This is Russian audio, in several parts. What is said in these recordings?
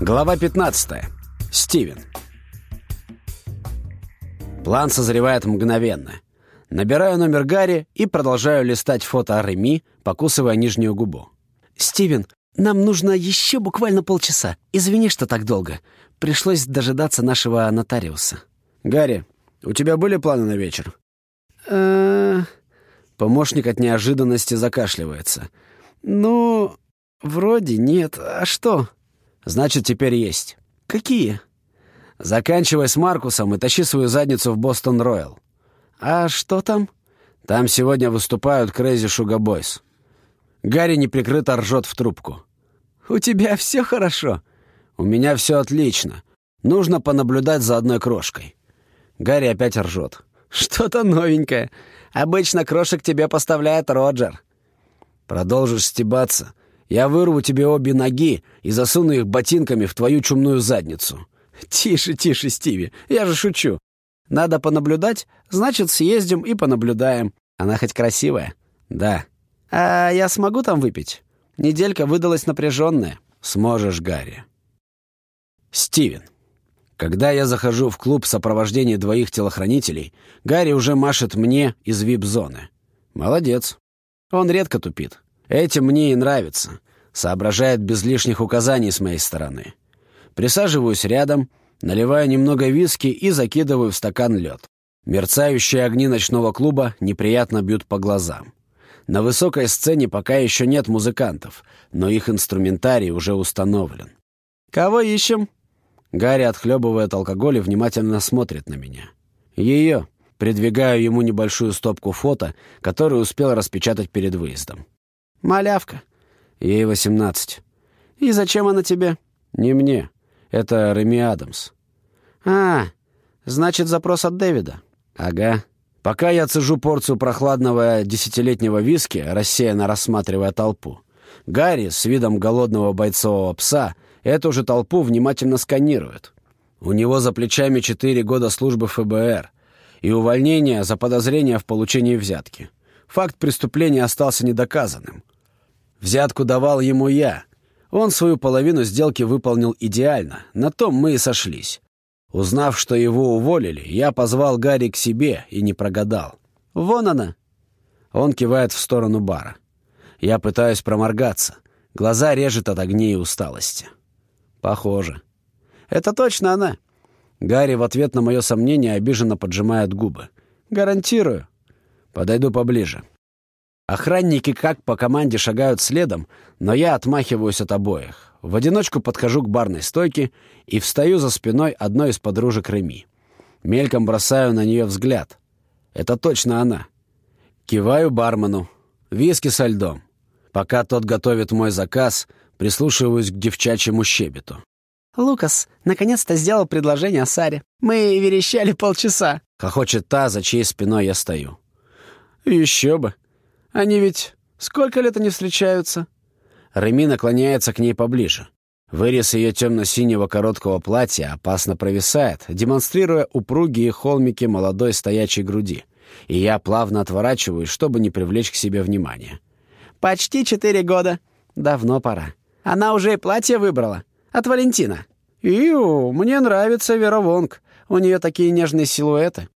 Глава 15. Стивен. План созревает мгновенно. Набираю номер Гарри и продолжаю листать фото Реми, покусывая нижнюю губу. «Стивен, нам нужно еще буквально полчаса. Извини, что так долго. Пришлось дожидаться нашего нотариуса». «Гарри, у тебя были планы на вечер?» э Помощник от неожиданности закашливается. «Ну, вроде нет. А что?» Значит, теперь есть. Какие? Заканчивай с Маркусом и тащи свою задницу в Бостон Роyal. А что там? Там сегодня выступают Crazy Sugar Boys. Гарри неприкрыто ржет в трубку. У тебя все хорошо? У меня все отлично. Нужно понаблюдать за одной крошкой. Гарри опять ржет. Что-то новенькое. Обычно крошек тебе поставляет Роджер. Продолжишь стебаться — я вырву тебе обе ноги и засуну их ботинками в твою чумную задницу». «Тише, тише, Стиви, я же шучу. Надо понаблюдать, значит, съездим и понаблюдаем. Она хоть красивая?» «Да». «А я смогу там выпить? Неделька выдалась напряженная». «Сможешь, Гарри». Стивен. Когда я захожу в клуб в сопровождении двоих телохранителей, Гарри уже машет мне из вип-зоны. Молодец. Он редко тупит. Этим мне и нравится. Соображает без лишних указаний с моей стороны. Присаживаюсь рядом, наливаю немного виски и закидываю в стакан лед. Мерцающие огни ночного клуба неприятно бьют по глазам. На высокой сцене пока еще нет музыкантов, но их инструментарий уже установлен. «Кого ищем?» Гарри отхлебывает алкоголь и внимательно смотрит на меня. «Ее». Придвигаю ему небольшую стопку фото, которую успел распечатать перед выездом. «Малявка». «Ей восемнадцать». «И зачем она тебе?» «Не мне. Это Реми Адамс». «А, значит, запрос от Дэвида». «Ага». Пока я цежу порцию прохладного десятилетнего виски, рассеянно рассматривая толпу, Гарри с видом голодного бойцового пса эту же толпу внимательно сканирует. У него за плечами четыре года службы ФБР и увольнение за подозрение в получении взятки. Факт преступления остался недоказанным. Взятку давал ему я. Он свою половину сделки выполнил идеально. На том мы и сошлись. Узнав, что его уволили, я позвал Гарри к себе и не прогадал. «Вон она!» Он кивает в сторону бара. Я пытаюсь проморгаться. Глаза режет от огней и усталости. Похоже. «Это точно она!» Гарри в ответ на мое сомнение обиженно поджимает губы. «Гарантирую!» Подойду поближе. Охранники как по команде шагают следом, но я отмахиваюсь от обоих. В одиночку подхожу к барной стойке и встаю за спиной одной из подружек Реми. Мельком бросаю на нее взгляд. Это точно она. Киваю бармену. Виски со льдом. Пока тот готовит мой заказ, прислушиваюсь к девчачьему щебету. «Лукас наконец-то сделал предложение Саре. Мы верещали полчаса». Хохочет та, за чьей спиной я стою. «Еще бы. Они ведь сколько лет они встречаются?» Реми наклоняется к ней поближе. Вырез ее темно-синего короткого платья опасно провисает, демонстрируя упругие холмики молодой стоячей груди. И я плавно отворачиваюсь, чтобы не привлечь к себе внимания. «Почти четыре года. Давно пора. Она уже и платье выбрала. От Валентина». «Иу, мне нравится Вера Вонг. У нее такие нежные силуэты».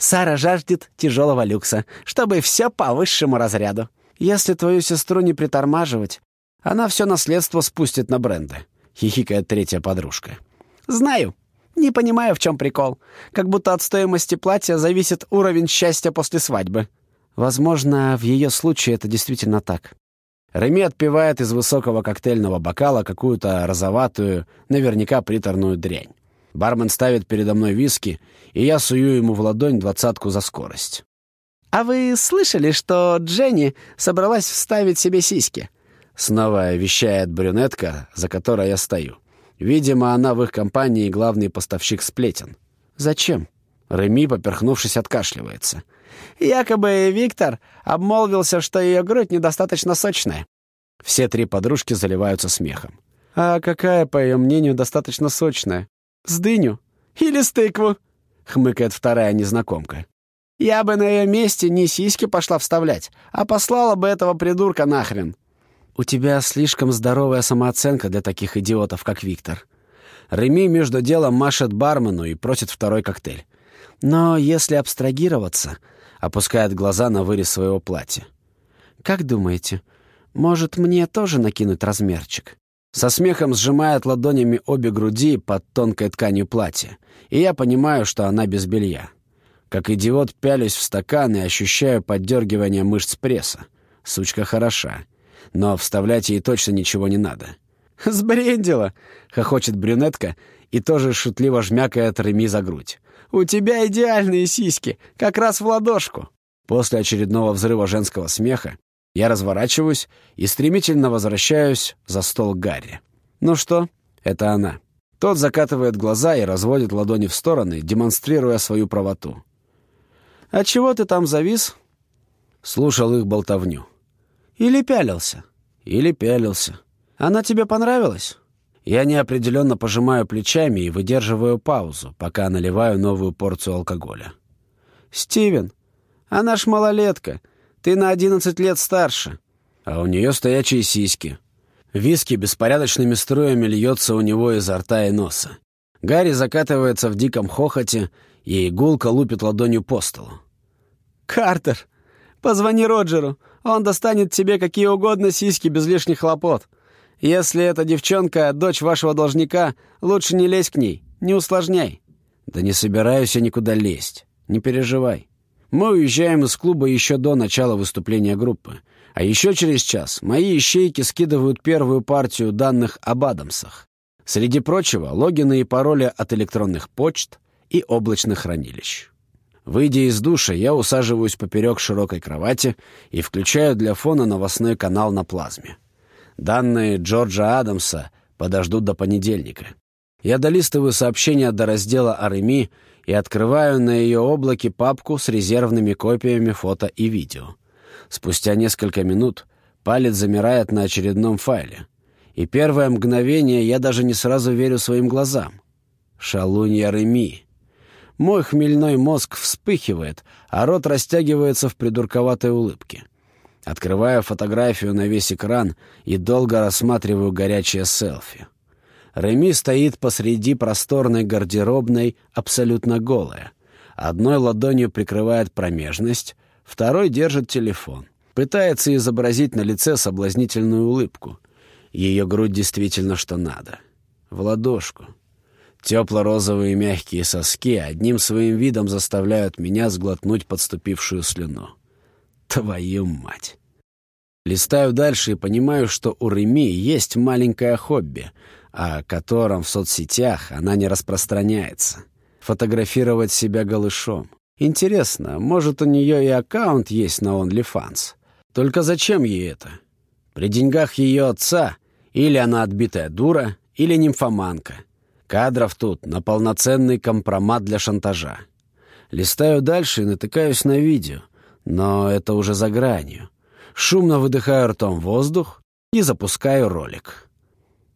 Сара жаждет тяжелого люкса, чтобы все по высшему разряду. Если твою сестру не притормаживать, она все наследство спустит на бренды», — хихикает третья подружка. «Знаю. Не понимаю, в чем прикол. Как будто от стоимости платья зависит уровень счастья после свадьбы». Возможно, в ее случае это действительно так. Реми отпивает из высокого коктейльного бокала какую-то розоватую, наверняка приторную дрянь. Бармен ставит передо мной виски, и я сую ему в ладонь двадцатку за скорость. «А вы слышали, что Дженни собралась вставить себе сиськи?» Снова вещает брюнетка, за которой я стою. Видимо, она в их компании главный поставщик сплетен. «Зачем?» Реми, поперхнувшись, откашливается. «Якобы Виктор обмолвился, что ее грудь недостаточно сочная». Все три подружки заливаются смехом. «А какая, по ее мнению, достаточно сочная?» «С дыню. Или с тыкву», — хмыкает вторая незнакомка. «Я бы на ее месте не сиськи пошла вставлять, а послала бы этого придурка нахрен». «У тебя слишком здоровая самооценка для таких идиотов, как Виктор». Реми между делом машет бармену и просит второй коктейль. «Но если абстрагироваться...» — опускает глаза на вырез своего платья. «Как думаете, может, мне тоже накинуть размерчик?» Со смехом сжимает ладонями обе груди под тонкой тканью платья, и я понимаю, что она без белья. Как идиот пялюсь в стакан и ощущаю поддергивание мышц пресса. Сучка хороша, но вставлять ей точно ничего не надо. «Сбрендила!» — хохочет брюнетка и тоже шутливо жмякает Реми за грудь. «У тебя идеальные сиськи, как раз в ладошку!» После очередного взрыва женского смеха я разворачиваюсь и стремительно возвращаюсь за стол Гарри. «Ну что?» — это она. Тот закатывает глаза и разводит ладони в стороны, демонстрируя свою правоту. «А чего ты там завис?» Слушал их болтовню. «Или пялился?» «Или пялился». «Она тебе понравилась?» Я неопределенно пожимаю плечами и выдерживаю паузу, пока наливаю новую порцию алкоголя. «Стивен, она ж малолетка. Ты на одиннадцать лет старше». А у нее стоячие сиськи. Виски беспорядочными струями льется у него изо рта и носа. Гарри закатывается в диком хохоте, и игулка лупит ладонью по столу. «Картер, позвони Роджеру. Он достанет тебе какие угодно сиськи без лишних хлопот. Если эта девчонка — дочь вашего должника, лучше не лезь к ней, не усложняй». «Да не собираюсь я никуда лезть. Не переживай. Мы уезжаем из клуба еще до начала выступления группы. А еще через час мои ищейки скидывают первую партию данных об Адамсах. Среди прочего, логины и пароли от электронных почт и облачных хранилищ. Выйдя из душа, я усаживаюсь поперек широкой кровати и включаю для фона новостной канал на плазме. Данные Джорджа Адамса подождут до понедельника. Я долистываю сообщения до раздела о и открываю на ее облаке папку с резервными копиями фото и видео. Спустя несколько минут палец замирает на очередном файле. И первое мгновение я даже не сразу верю своим глазам. Шалунья Реми. Мой хмельной мозг вспыхивает, а рот растягивается в придурковатой улыбке. Открываю фотографию на весь экран и долго рассматриваю горячее селфи. Реми стоит посреди просторной гардеробной, абсолютно голая. Одной ладонью прикрывает промежность, второй держит телефон. Пытается изобразить на лице соблазнительную улыбку. Ее грудь действительно что надо. В ладошку. Тепло-розовые мягкие соски одним своим видом заставляют меня сглотнуть подступившую слюну. Твою мать! Листаю дальше и понимаю, что у Реми есть маленькое хобби, о котором в соцсетях она не распространяется. Фотографировать себя голышом. Интересно, может, у нее и аккаунт есть на OnlyFans? Только зачем ей это? При деньгах ее отца или она отбитая дура, или нимфоманка. Кадров тут на полноценный компромат для шантажа. Листаю дальше и натыкаюсь на видео, но это уже за гранью. Шумно выдыхаю ртом воздух и запускаю ролик.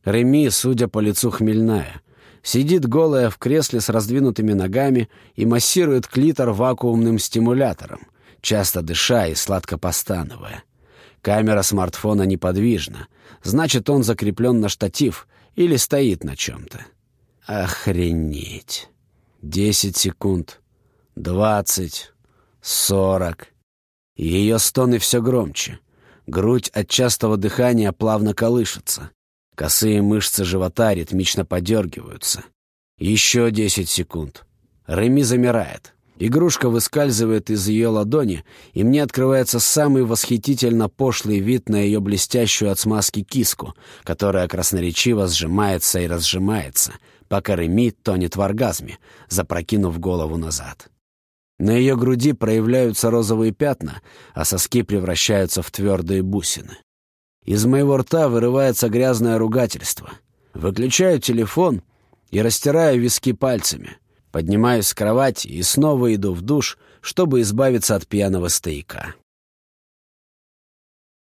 Реми, судя по лицу, хмельная. Сидит голая в кресле с раздвинутыми ногами и массирует клитор вакуумным стимулятором, часто дыша и сладко постановая. Камера смартфона неподвижна, значит, он закреплен на штатив или стоит на чем-то. Охренеть. Десять секунд. Двадцать. Сорок. Ее стоны все громче. Грудь от частого дыхания плавно колышется. Косые мышцы живота ритмично подергиваются. Еще десять секунд. Реми замирает. Игрушка выскальзывает из ее ладони, и мне открывается самый восхитительно пошлый вид на ее блестящую от смазки киску, которая красноречиво сжимается и разжимается, пока Реми тонет в оргазме, запрокинув голову назад. На ее груди проявляются розовые пятна, а соски превращаются в твердые бусины. Из моего рта вырывается грязное ругательство. Выключаю телефон и растираю виски пальцами. Поднимаюсь с кровати и снова иду в душ, чтобы избавиться от пьяного стояка.